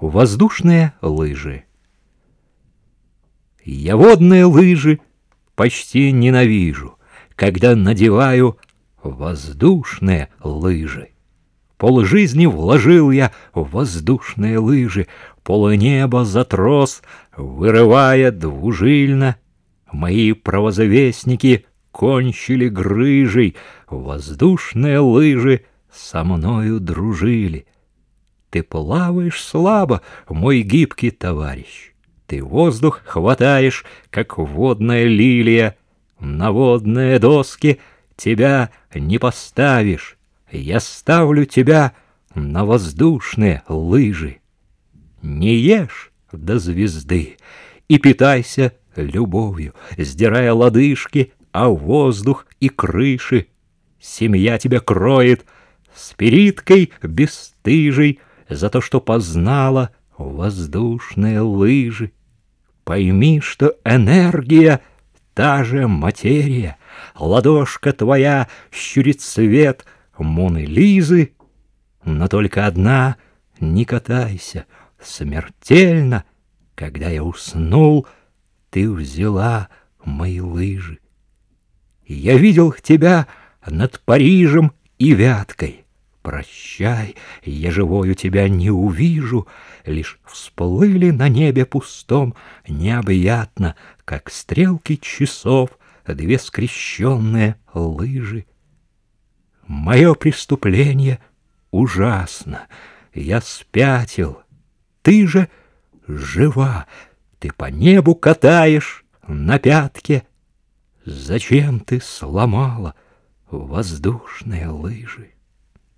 Воздушные лыжи. Я водные лыжи почти ненавижу, когда надеваю воздушные лыжи. Пол жизни вложил я в воздушные лыжи, полнеба за трос, вырывая двужильно. Мои провозовестники кончили грыжей, воздушные лыжи со мною дружили. Ты плаваешь слабо, мой гибкий товарищ. Ты воздух хватаешь, как водная лилия. На водные доски тебя не поставишь. Я ставлю тебя на воздушные лыжи. Не ешь до звезды и питайся любовью, сдирая лодыжки, а воздух и крыши. Семья тебя кроет спириткой бесстыжей, за то, что познала воздушные лыжи. Пойми, что энергия — та же материя, ладошка твоя щурит свет Моны Лизы, но только одна — не катайся, смертельно, когда я уснул, ты взяла мои лыжи. Я видел тебя над Парижем и Вяткой, Прощай, я живою тебя не увижу, Лишь всплыли на небе пустом Необъятно, как стрелки часов, Две скрещенные лыжи. Мое преступление ужасно, Я спятил, ты же жива, Ты по небу катаешь на пятке. Зачем ты сломала воздушные лыжи?